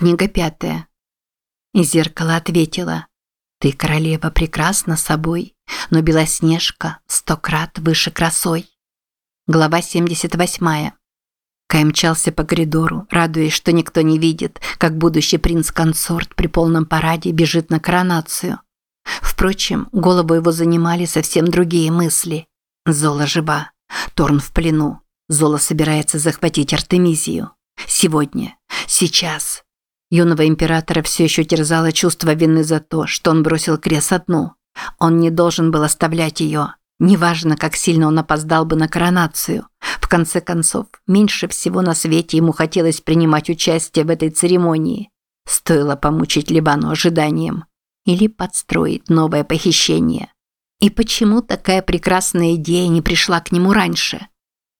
Книга пятая. И зеркало ответило. Ты, королева, прекрасна собой, но Белоснежка сто крат выше красой. Глава 78. Кай мчался по коридору, радуясь, что никто не видит, как будущий принц-консорт при полном параде бежит на коронацию. Впрочем, голову его занимали совсем другие мысли. Зола жива. Торн в плену. Зола собирается захватить Артемизию. Сегодня. Сейчас. Юного императора все еще терзало чувство вины за то, что он бросил Крес одну. Он не должен был оставлять ее. Неважно, как сильно он опоздал бы на коронацию. В конце концов, меньше всего на свете ему хотелось принимать участие в этой церемонии. Стоило помучить Либану ожиданием. Или подстроить новое похищение. И почему такая прекрасная идея не пришла к нему раньше?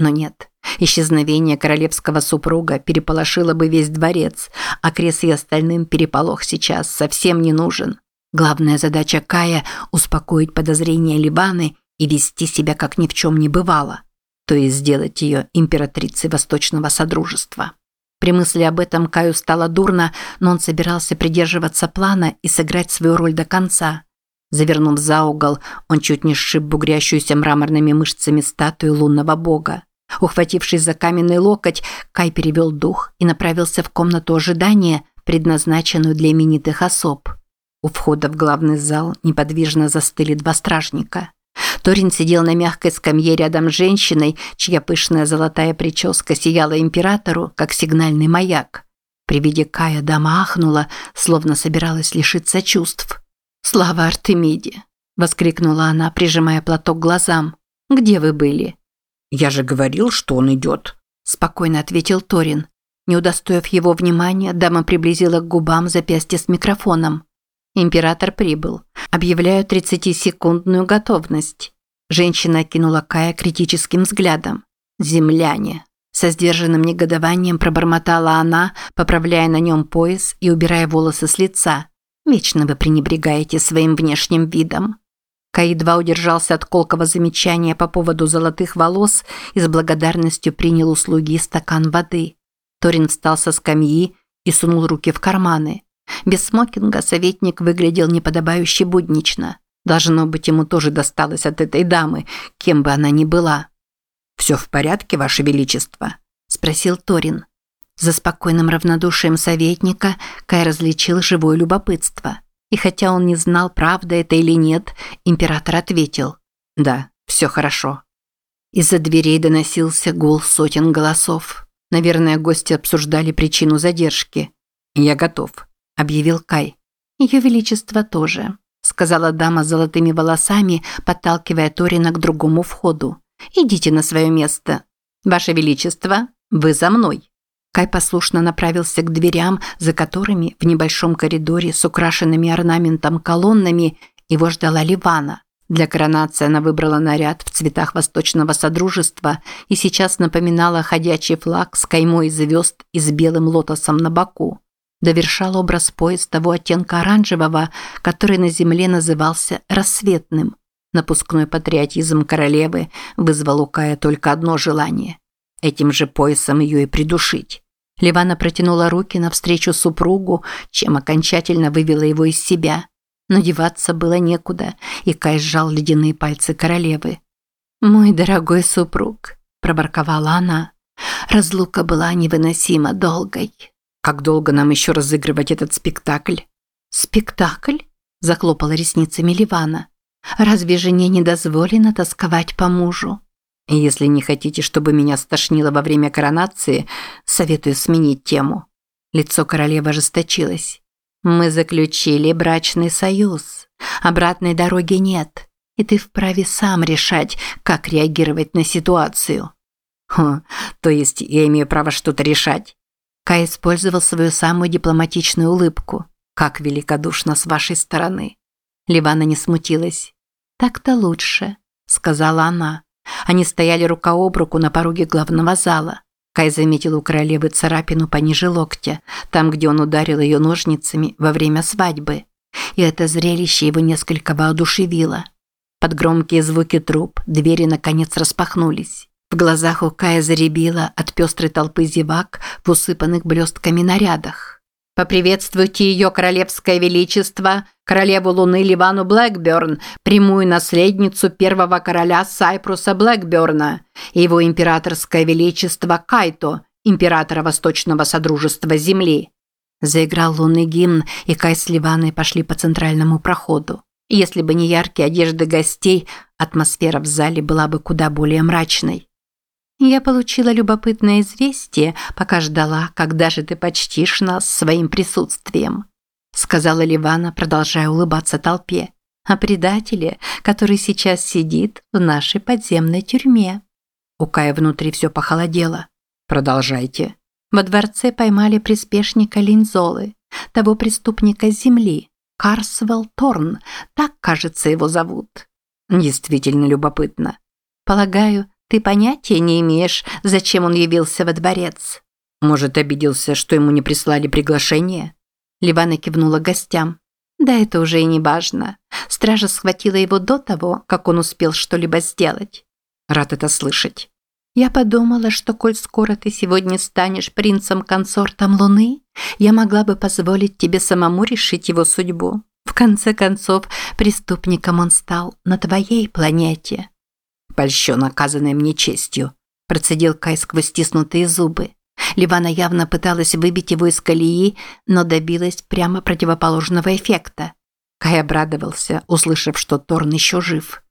Но нет. Исчезновение королевского супруга переполошило бы весь дворец, а Крес и остальным переполох сейчас совсем не нужен. Главная задача Кая – успокоить подозрения Ливаны и вести себя как ни в чем не бывало, то есть сделать ее императрицей Восточного Содружества. При мысли об этом Каю стало дурно, но он собирался придерживаться плана и сыграть свою роль до конца. Завернув за угол, он чуть не сшиб бугрящуюся мраморными мышцами статую лунного бога. Ухватившись за каменный локоть, Кай перевел дух и направился в комнату ожидания, предназначенную для именитых особ. У входа в главный зал неподвижно застыли два стражника. Торин сидел на мягкой скамье рядом с женщиной, чья пышная золотая прическа сияла императору, как сигнальный маяк. При виде Кая дама ахнула, словно собиралась лишиться чувств. «Слава Артемиде!» – воскликнула она, прижимая платок к глазам. «Где вы были?» «Я же говорил, что он идет», – спокойно ответил Торин. Не удостоив его внимания, дама приблизила к губам запястье с микрофоном. Император прибыл. Объявляю 30-секундную готовность. Женщина окинула Кая критическим взглядом. «Земляне!» Со сдержанным негодованием пробормотала она, поправляя на нем пояс и убирая волосы с лица. «Вечно вы пренебрегаете своим внешним видом». Кай едва удержался от колкого замечания по поводу золотых волос и с благодарностью принял услуги и стакан воды. Торин встал со скамьи и сунул руки в карманы. Без смокинга советник выглядел неподобающе буднично. Должно быть, ему тоже досталось от этой дамы, кем бы она ни была. «Все в порядке, Ваше Величество?» – спросил Торин. За спокойным равнодушием советника Кай различил живое любопытство – и хотя он не знал, правда это или нет, император ответил «Да, все хорошо». Из-за дверей доносился гул сотен голосов. Наверное, гости обсуждали причину задержки. «Я готов», – объявил Кай. «Ее Величество тоже», – сказала дама с золотыми волосами, подталкивая Торина к другому входу. «Идите на свое место. Ваше Величество, вы за мной». Кай послушно направился к дверям, за которыми в небольшом коридоре с украшенными орнаментом колоннами его ждала Ливана. Для коронации она выбрала наряд в цветах Восточного Содружества и сейчас напоминала ходячий флаг с каймой звезд и с белым лотосом на боку. Довершал образ пояс того оттенка оранжевого, который на земле назывался рассветным. Напускной патриотизм королевы вызвал у Кая только одно желание Этим же поясом ее и придушить. Ливана протянула руки навстречу супругу, чем окончательно вывела его из себя. Но деваться было некуда, и Кай сжал ледяные пальцы королевы. «Мой дорогой супруг», – проборковала она, – «разлука была невыносимо долгой». «Как долго нам еще разыгрывать этот спектакль?» «Спектакль?» – захлопала ресницами Ливана. «Разве жене не дозволено тосковать по мужу?» Если не хотите, чтобы меня стошнило во время коронации, советую сменить тему. Лицо королевы ожесточилось. Мы заключили брачный союз. Обратной дороги нет. И ты вправе сам решать, как реагировать на ситуацию. Хм, то есть я имею право что-то решать? Кай использовал свою самую дипломатичную улыбку. Как великодушно с вашей стороны. Ливана не смутилась. Так-то лучше, сказала она. Они стояли рука об руку на пороге главного зала. Кай заметил у королевы царапину пониже локтя, там, где он ударил ее ножницами во время свадьбы. И это зрелище его несколько воодушевило. Под громкие звуки труп двери наконец распахнулись. В глазах у Кая заребило от пестрой толпы зевак в усыпанных блестками нарядах. Поприветствуйте ее королевское величество, королеву Луны Ливану Блэкберн, прямую наследницу первого короля Сайпруса Блэкберна, и его императорское величество Кайто, императора Восточного Содружества Земли. Заиграл лунный гимн, и Кай с Ливаной пошли по центральному проходу. Если бы не яркие одежды гостей, атмосфера в зале была бы куда более мрачной. Я получила любопытное известие, пока ждала, когда же ты почтишь нас своим присутствием, сказала Ливана, продолжая улыбаться толпе. О предателе, который сейчас сидит в нашей подземной тюрьме. У Кая внутри все похолодело. Продолжайте. Во дворце поймали приспешника Линзолы, того преступника земли, Карсвелл Торн, так, кажется, его зовут. Действительно любопытно. Полагаю, ты понятия не имеешь, зачем он явился во дворец. Может, обиделся, что ему не прислали приглашение? Ливана кивнула гостям. Да это уже и не важно. Стража схватила его до того, как он успел что-либо сделать. Рад это слышать. Я подумала, что коль скоро ты сегодня станешь принцем-консортом Луны, я могла бы позволить тебе самому решить его судьбу. В конце концов, преступником он стал на твоей планете польщен оказанной мне честью», – процедил Кай сквозь стиснутые зубы. Ливана явно пыталась выбить его из колеи, но добилась прямо противоположного эффекта. Кай обрадовался, услышав, что Торн еще жив.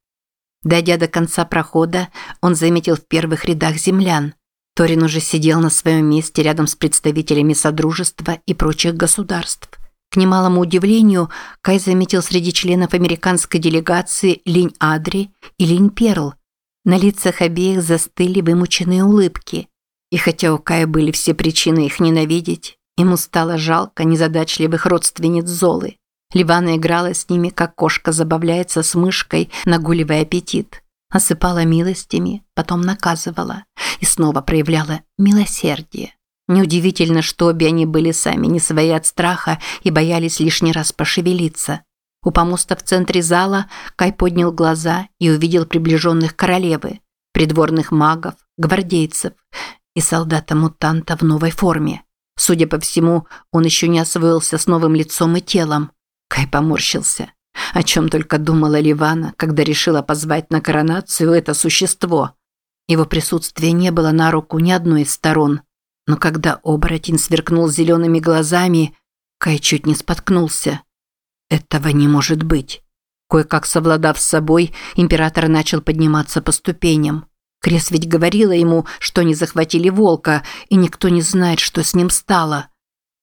Дойдя до конца прохода, он заметил в первых рядах землян. Торин уже сидел на своем месте рядом с представителями Содружества и прочих государств. К немалому удивлению, Кай заметил среди членов американской делегации Линь Адри и Линь Перл, на лицах обеих застыли вымученные улыбки. И хотя у Кая были все причины их ненавидеть, ему стало жалко незадачливых родственниц Золы. Ливана играла с ними, как кошка забавляется с мышкой, нагуливая аппетит. Осыпала милостями, потом наказывала. И снова проявляла милосердие. Неудивительно, что обе они были сами не свои от страха и боялись лишний раз пошевелиться. У помоста в центре зала Кай поднял глаза и увидел приближенных королевы, придворных магов, гвардейцев и солдата-мутанта в новой форме. Судя по всему, он еще не освоился с новым лицом и телом. Кай поморщился. О чем только думала Ливана, когда решила позвать на коронацию это существо. Его присутствие не было на руку ни одной из сторон. Но когда оборотень сверкнул зелеными глазами, Кай чуть не споткнулся. Этого не может быть. Кое-как совладав с собой, император начал подниматься по ступеням. Крес ведь говорила ему, что они захватили волка, и никто не знает, что с ним стало.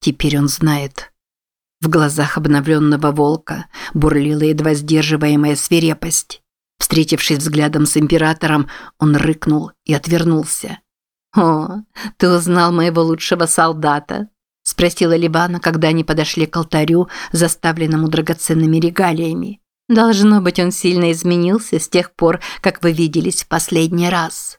Теперь он знает. В глазах обновленного волка бурлила едва сдерживаемая свирепость. Встретившись взглядом с императором, он рыкнул и отвернулся. «О, ты узнал моего лучшего солдата спросила Ливана, когда они подошли к алтарю, заставленному драгоценными регалиями. Должно быть, он сильно изменился с тех пор, как вы виделись в последний раз.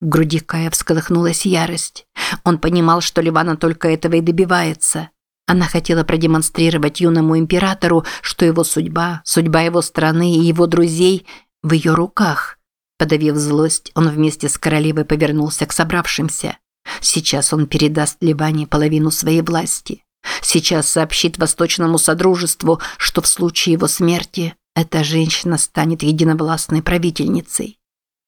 В груди Кая всколыхнулась ярость. Он понимал, что Ливана только этого и добивается. Она хотела продемонстрировать юному императору, что его судьба, судьба его страны и его друзей в ее руках. Подавив злость, он вместе с королевой повернулся к собравшимся. Сейчас он передаст Ливане половину своей власти. Сейчас сообщит Восточному Содружеству, что в случае его смерти эта женщина станет единовластной правительницей.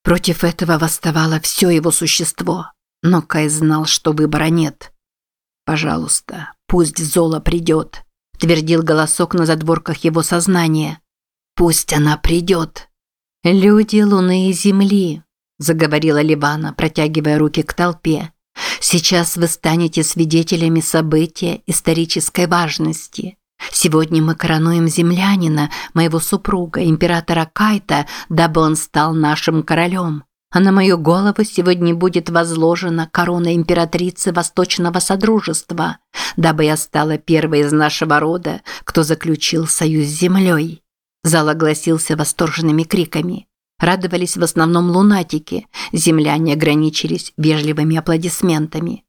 Против этого восставало все его существо, но Кай знал, что выбора нет. «Пожалуйста, пусть Зола придет», – твердил голосок на задворках его сознания. «Пусть она придет». «Люди Луны и Земли», – заговорила Ливана, протягивая руки к толпе. Сейчас вы станете свидетелями события исторической важности. Сегодня мы коронуем землянина, моего супруга, императора Кайта, дабы он стал нашим королем. А на мою голову сегодня будет возложена корона императрицы Восточного Содружества, дабы я стала первой из нашего рода, кто заключил союз с землей. Зал огласился восторженными криками. Радовались в основном лунатики, земляне ограничились вежливыми аплодисментами.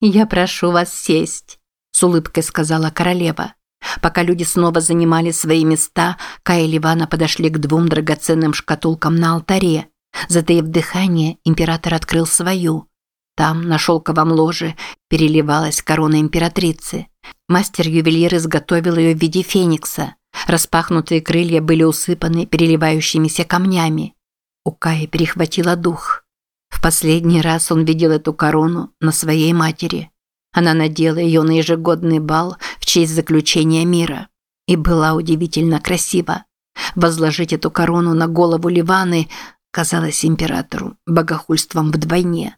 «Я прошу вас сесть», – с улыбкой сказала королева. Пока люди снова занимали свои места, Кай и Ливана подошли к двум драгоценным шкатулкам на алтаре. Затаив дыхание, император открыл свою. Там, на шелковом ложе, переливалась корона императрицы. Мастер-ювелир изготовил ее в виде феникса. Распахнутые крылья были усыпаны переливающимися камнями. У Каи перехватило дух. В последний раз он видел эту корону на своей матери. Она надела ее на ежегодный бал в честь заключения мира. И была удивительно красива. Возложить эту корону на голову Ливаны казалось императору богохульством вдвойне.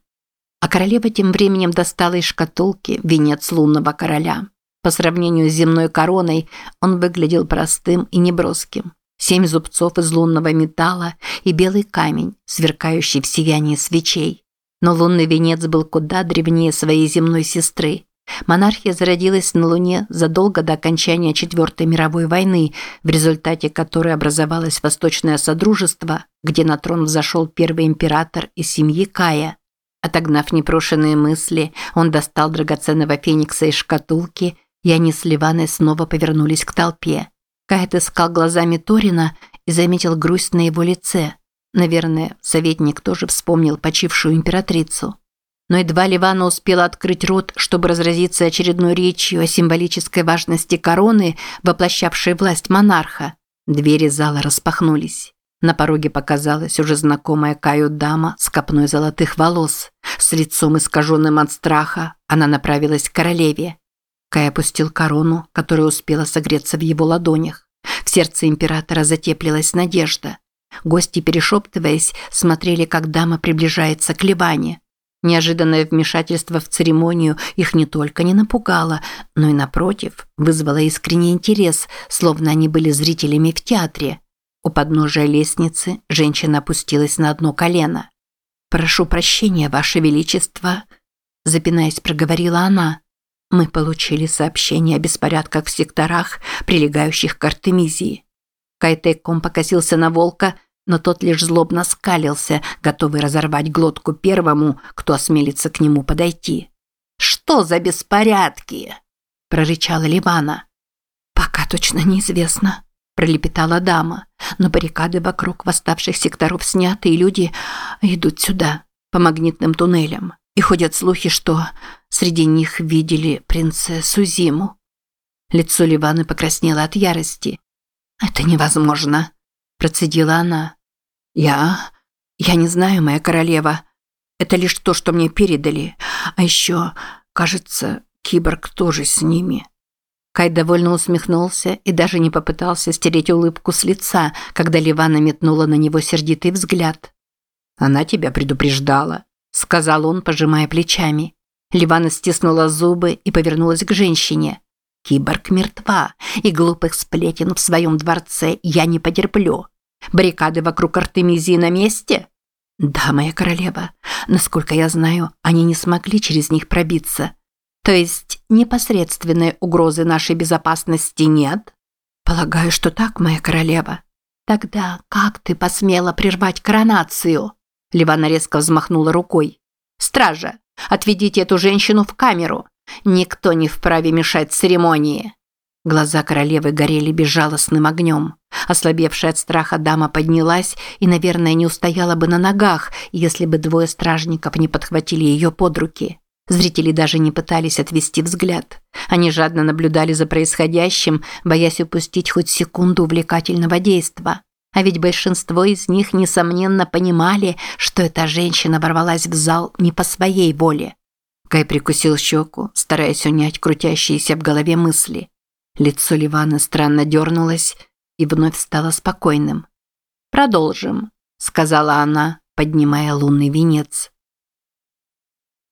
А королева тем временем достала из шкатулки венец лунного короля. По сравнению с земной короной он выглядел простым и неброским. Семь зубцов из лунного металла и белый камень, сверкающий в сиянии свечей. Но лунный венец был куда древнее своей земной сестры. Монархия зародилась на Луне задолго до окончания Четвертой мировой войны, в результате которой образовалось Восточное Содружество, где на трон взошел первый император из семьи Кая. Отогнав непрошенные мысли, он достал драгоценного феникса из шкатулки, и они с Ливаной снова повернулись к толпе. Кай отыскал глазами Торина и заметил грусть на его лице. Наверное, советник тоже вспомнил почившую императрицу. Но едва Ливана успела открыть рот, чтобы разразиться очередной речью о символической важности короны, воплощавшей власть монарха, двери зала распахнулись. На пороге показалась уже знакомая Каю дама с копной золотых волос. С лицом искаженным от страха она направилась к королеве. Кай опустил корону, которая успела согреться в его ладонях. В сердце императора затеплилась надежда. Гости, перешептываясь, смотрели, как дама приближается к Ливане. Неожиданное вмешательство в церемонию их не только не напугало, но и, напротив, вызвало искренний интерес, словно они были зрителями в театре. У подножия лестницы женщина опустилась на одно колено. «Прошу прощения, Ваше Величество», – запинаясь, проговорила она. «Мы получили сообщение о беспорядках в секторах, прилегающих к Артемизии». Кайтеком покосился на волка – но тот лишь злобно скалился, готовый разорвать глотку первому, кто осмелится к нему подойти. «Что за беспорядки?» – прорычала Ливана. «Пока точно неизвестно», – пролепетала дама, «но баррикады вокруг восставших секторов сняты, и люди идут сюда, по магнитным туннелям, и ходят слухи, что среди них видели принцессу Зиму». Лицо Ливаны покраснело от ярости. «Это невозможно», – процедила она. «Я... я не знаю, моя королева. Это лишь то, что мне передали. А еще, кажется, киборг тоже с ними». Кай довольно усмехнулся и даже не попытался стереть улыбку с лица, когда Ливана метнула на него сердитый взгляд. «Она тебя предупреждала», – сказал он, пожимая плечами. Ливана стиснула зубы и повернулась к женщине. «Киборг мертва, и глупых сплетен в своем дворце я не потерплю. Баррикады вокруг Артемизии на месте? Да, моя королева. Насколько я знаю, они не смогли через них пробиться. То есть непосредственной угрозы нашей безопасности нет? Полагаю, что так, моя королева. Тогда как ты посмела прервать коронацию? Ливана резко взмахнула рукой. Стража, отведите эту женщину в камеру. Никто не вправе мешать церемонии. Глаза королевы горели безжалостным огнем. Ослабевшая от страха дама поднялась и, наверное, не устояла бы на ногах, если бы двое стражников не подхватили ее под руки. Зрители даже не пытались отвести взгляд. Они жадно наблюдали за происходящим, боясь упустить хоть секунду увлекательного действа. А ведь большинство из них, несомненно, понимали, что эта женщина ворвалась в зал не по своей воле. Кай прикусил щеку, стараясь унять крутящиеся в голове мысли. Лицо Ливана странно дернулось и вновь стало спокойным. «Продолжим», – сказала она, поднимая лунный венец.